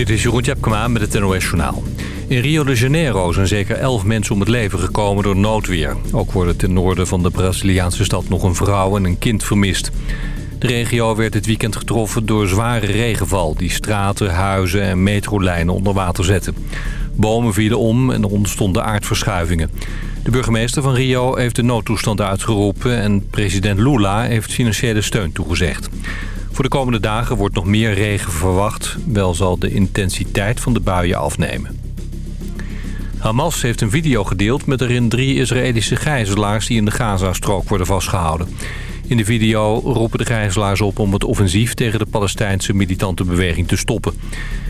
Dit is Jeroen Tjepkema met het NOS Journaal. In Rio de Janeiro zijn zeker elf mensen om het leven gekomen door noodweer. Ook worden ten noorden van de Braziliaanse stad nog een vrouw en een kind vermist. De regio werd dit weekend getroffen door zware regenval... die straten, huizen en metrolijnen onder water zetten. Bomen vielen om en er ontstonden aardverschuivingen. De burgemeester van Rio heeft de noodtoestand uitgeroepen... en president Lula heeft financiële steun toegezegd. Voor de komende dagen wordt nog meer regen verwacht. Wel zal de intensiteit van de buien afnemen. Hamas heeft een video gedeeld met erin drie Israëlische gijzelaars... die in de Gazastrook worden vastgehouden. In de video roepen de gijzelaars op om het offensief... tegen de Palestijnse militante beweging te stoppen.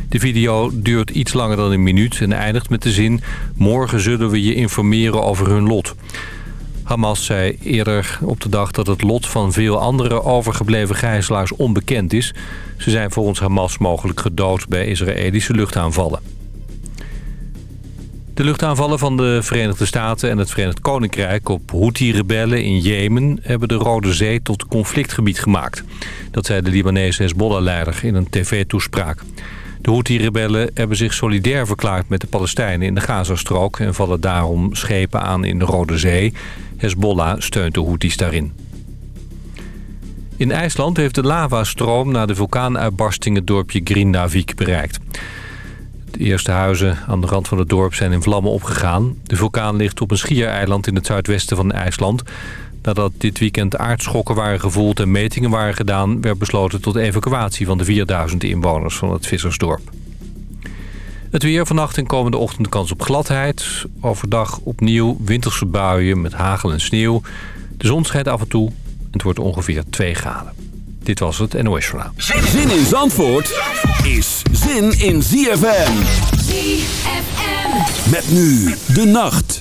De video duurt iets langer dan een minuut en eindigt met de zin... morgen zullen we je informeren over hun lot. Hamas zei eerder op de dag dat het lot van veel andere overgebleven gijzelaars onbekend is. Ze zijn volgens Hamas mogelijk gedood bij Israëlische luchtaanvallen. De luchtaanvallen van de Verenigde Staten en het Verenigd Koninkrijk op Houthi-rebellen in Jemen hebben de Rode Zee tot conflictgebied gemaakt. Dat zei de Libanese Hezbollah-leider in een tv-toespraak. De Houthi-rebellen hebben zich solidair verklaard met de Palestijnen in de Gazastrook... en vallen daarom schepen aan in de Rode Zee. Hezbollah steunt de Houthis daarin. In IJsland heeft de lavastroom na de vulkaanuitbarsting het dorpje Grindavik bereikt. De eerste huizen aan de rand van het dorp zijn in vlammen opgegaan. De vulkaan ligt op een schiereiland in het zuidwesten van IJsland. Nadat dit weekend aardschokken waren gevoeld en metingen waren gedaan... werd besloten tot evacuatie van de 4000 inwoners van het vissersdorp. Het weer vannacht en komende ochtend kans op gladheid. Overdag opnieuw winterse buien met hagel en sneeuw. De zon schijnt af en toe. Het wordt ongeveer 2 graden. Dit was het NOS Journaal. Zin in Zandvoort is zin in ZFM. ZFM. Met nu de nacht.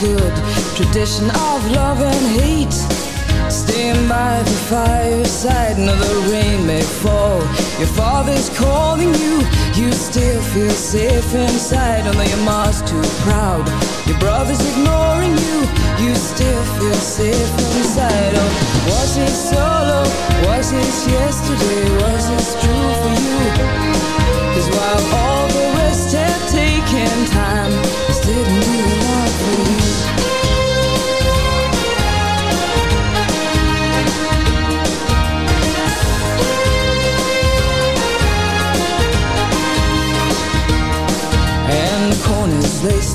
Good tradition of love and hate. Staying by the fireside, no, the rain may fall. Your father's calling you, you still feel safe inside. Although your mom's too proud, your brother's ignoring you, you still feel safe inside. Oh, was it solo? Was it yesterday? Was it true for you? Cause while all the rest have taken time,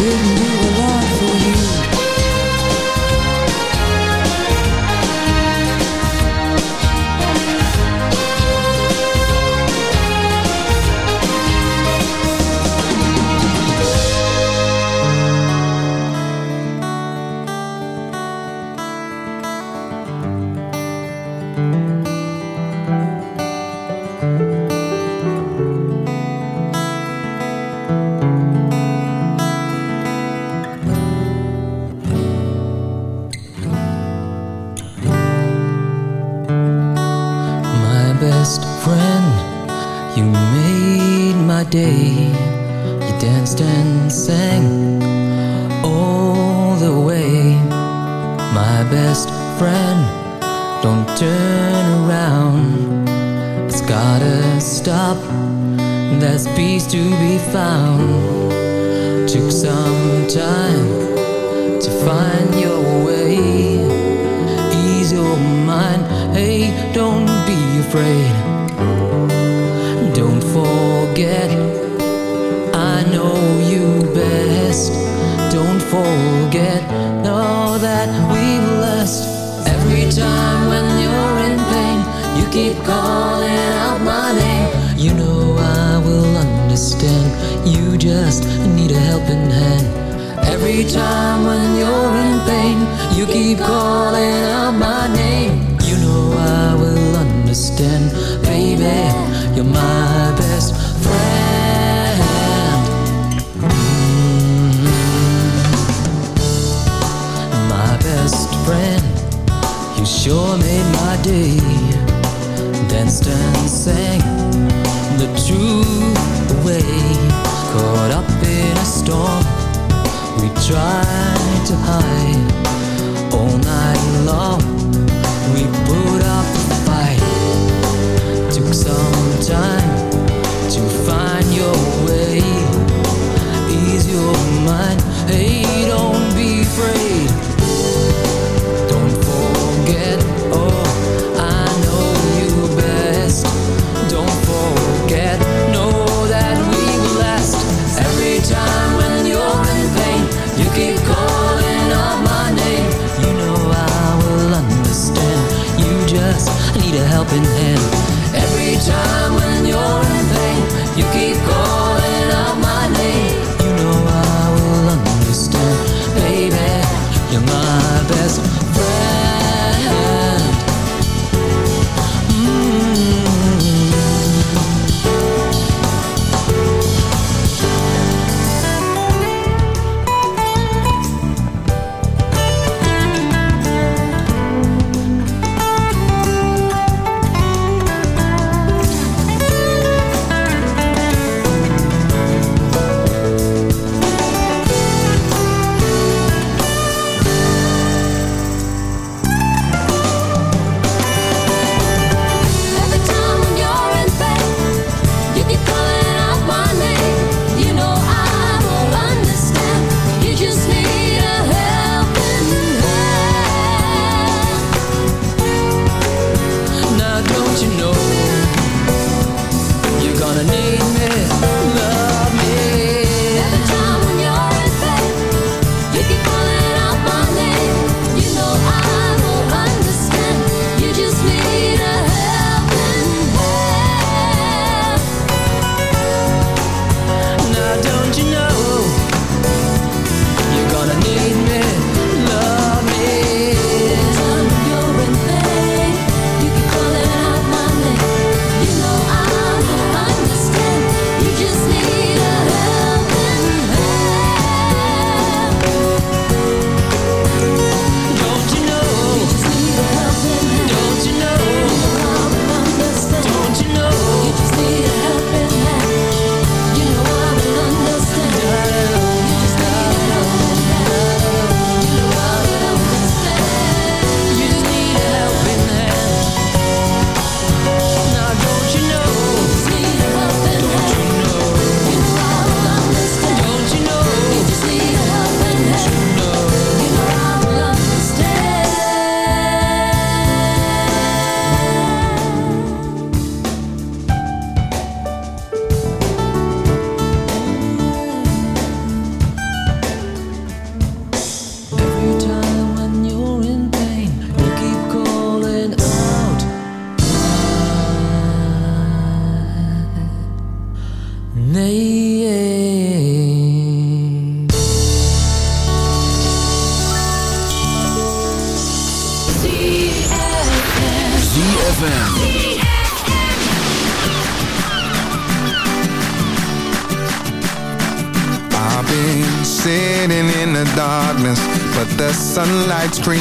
didn't do a lot Every time when you're in pain, you keep calling out my name. You know I will understand, baby. You're my best friend. Mm -hmm. My best friend, you sure made my day. Danced and sang the true away. caught up in a storm try to hide.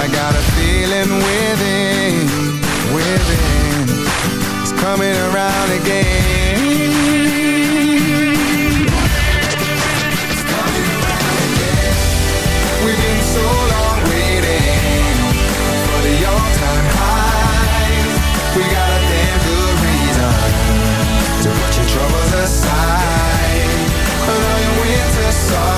I got a feeling within, within. It's coming around again. It's coming around again We've been so long waiting For the all-time We got a damn good reason To put your troubles aside. Put know your winter sorrow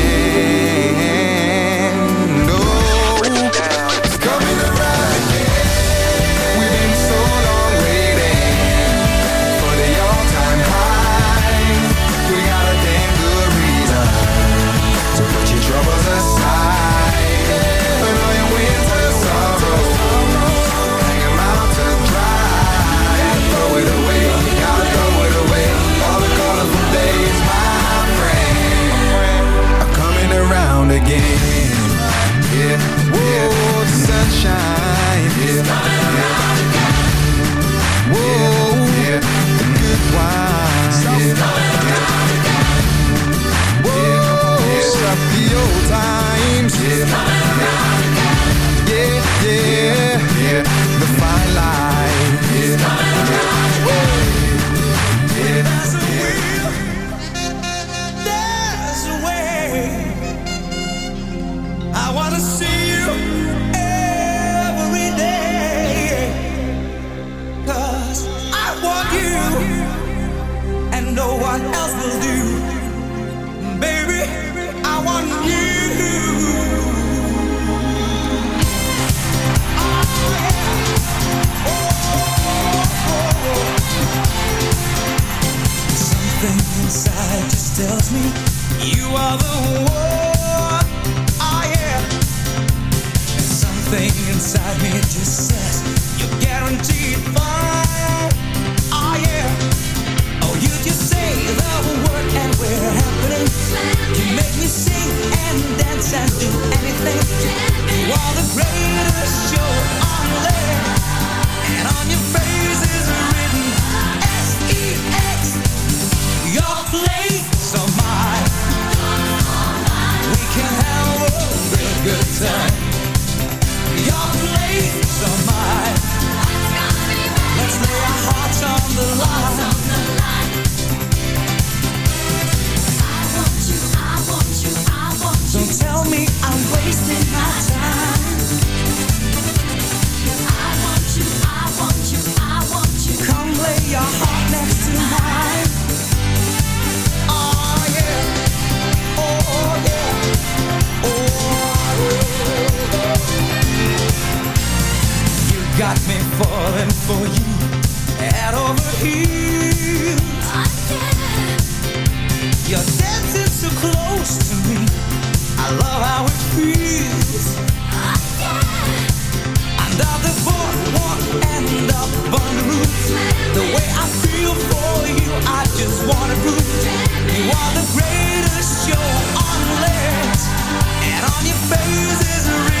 The falling for you, head over heels. You're dancing so close to me. I love how it feels. Under the boardwalk and up on the roof. The way I feel for you, I just wanna prove you are the greatest show on land. And on your face is written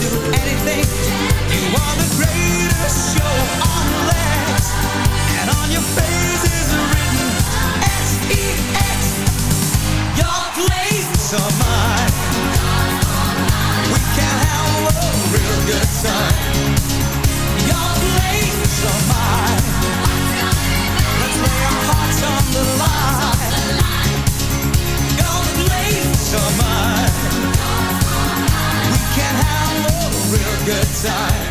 do anything. You are the greatest show good time.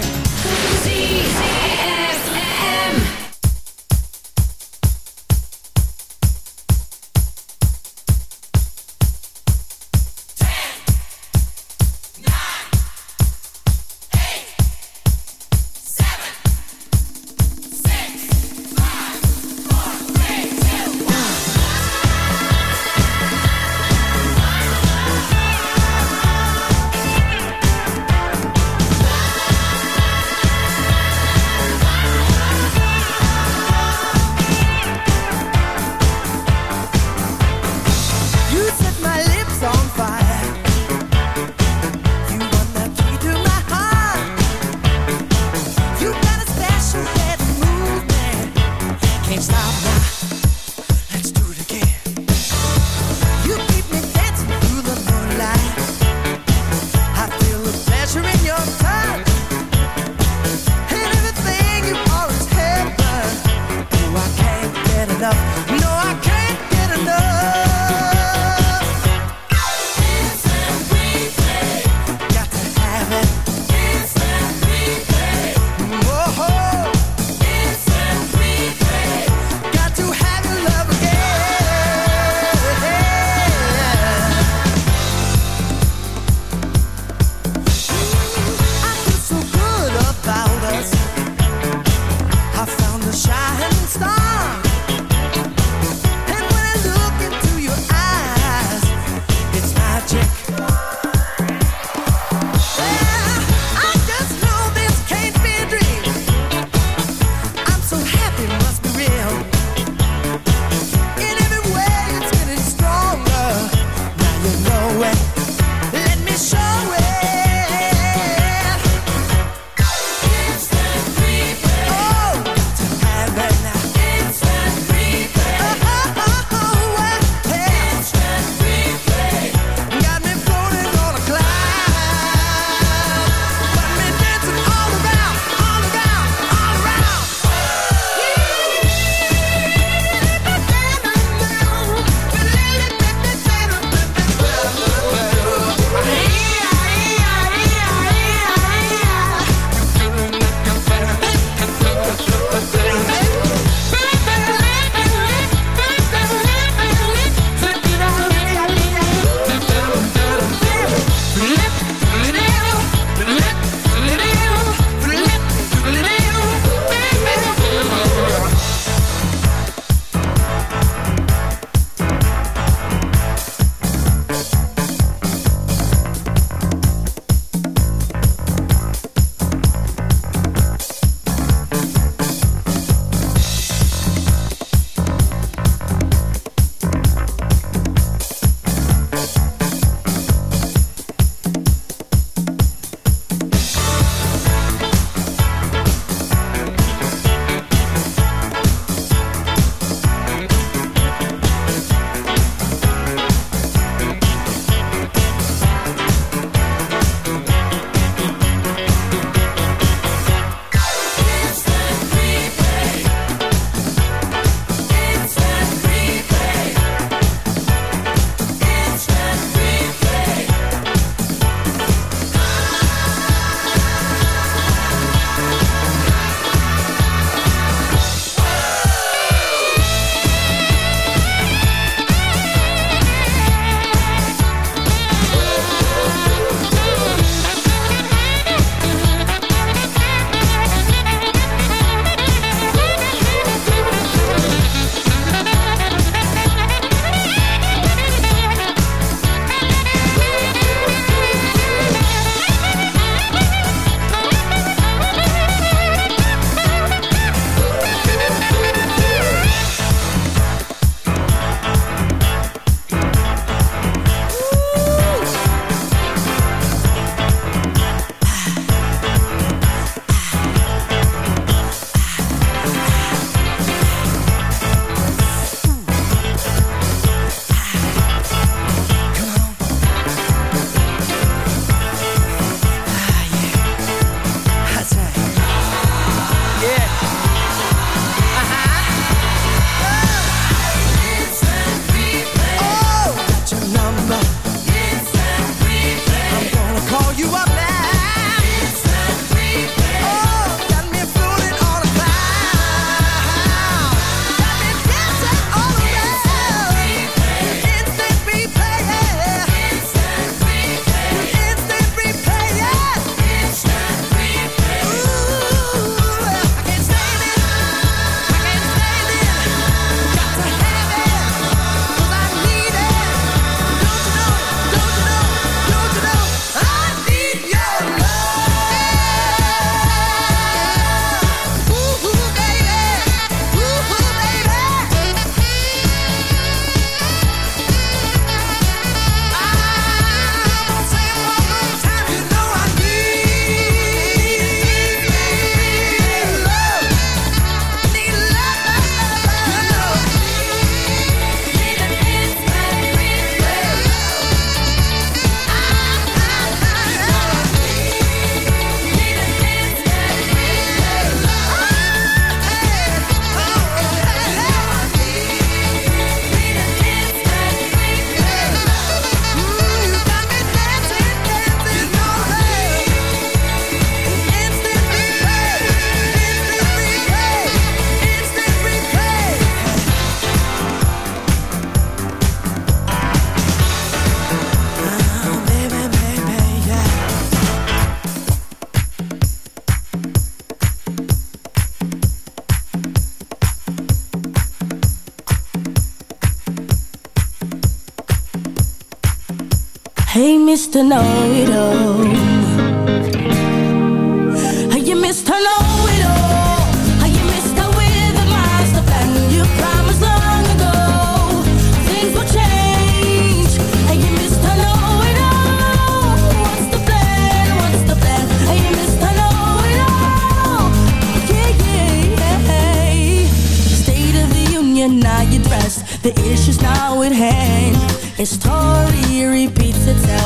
to know it all oh.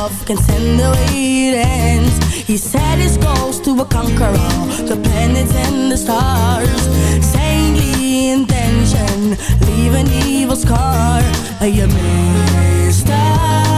love can send the way it ends He set his goals to conquer all the planets and the stars. Saintly intention, leave an evil scar. Are you Mr.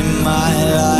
in my life.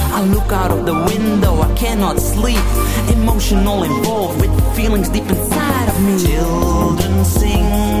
I look out of the window, I cannot sleep. Emotional involved with feelings deep inside of me. Children sing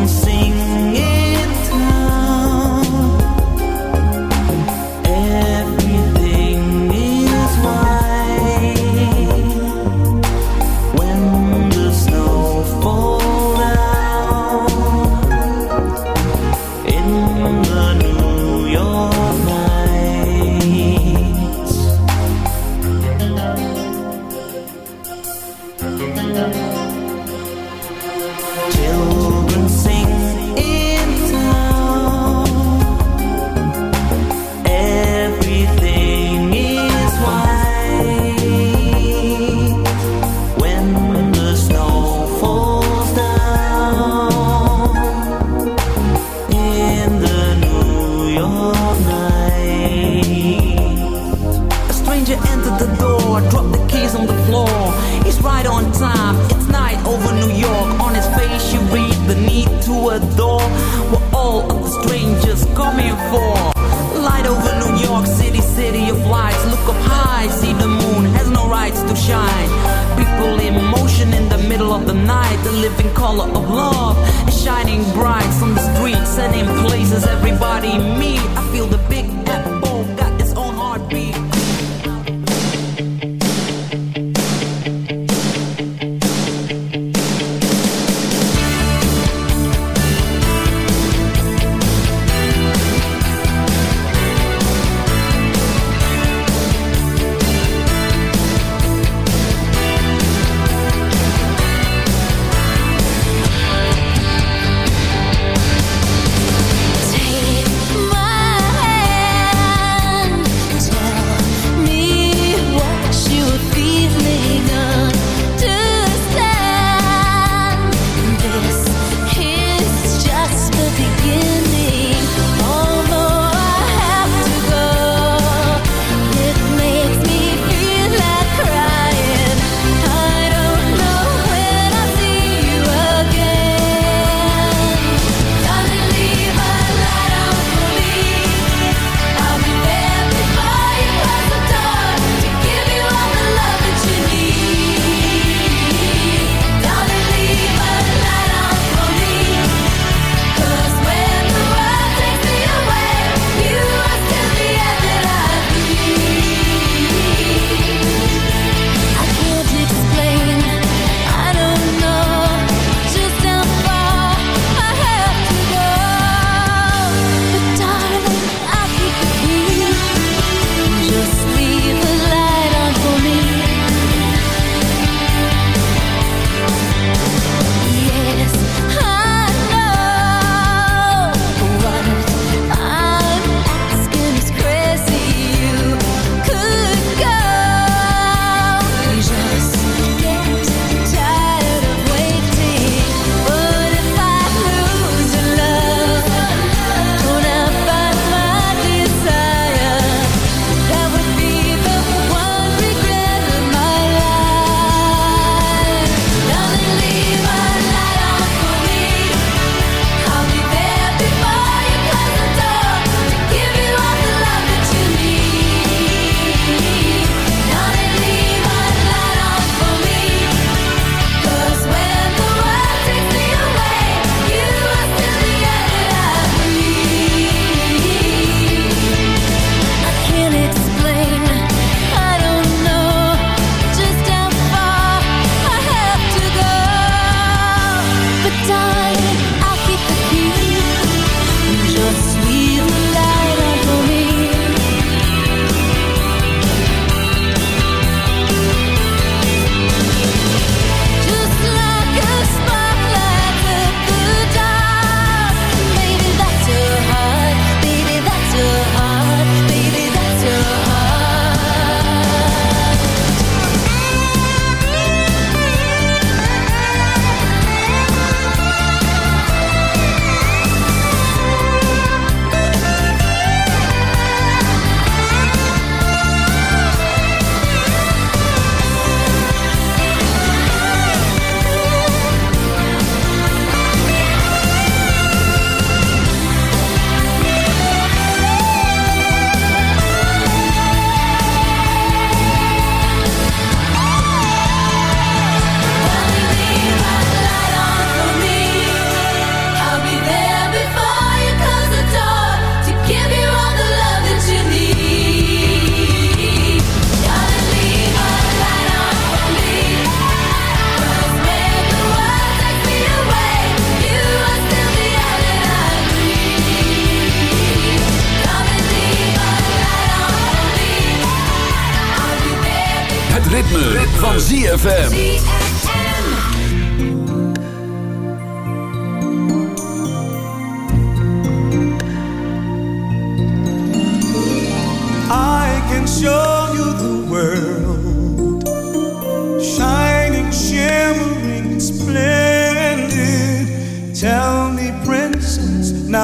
say no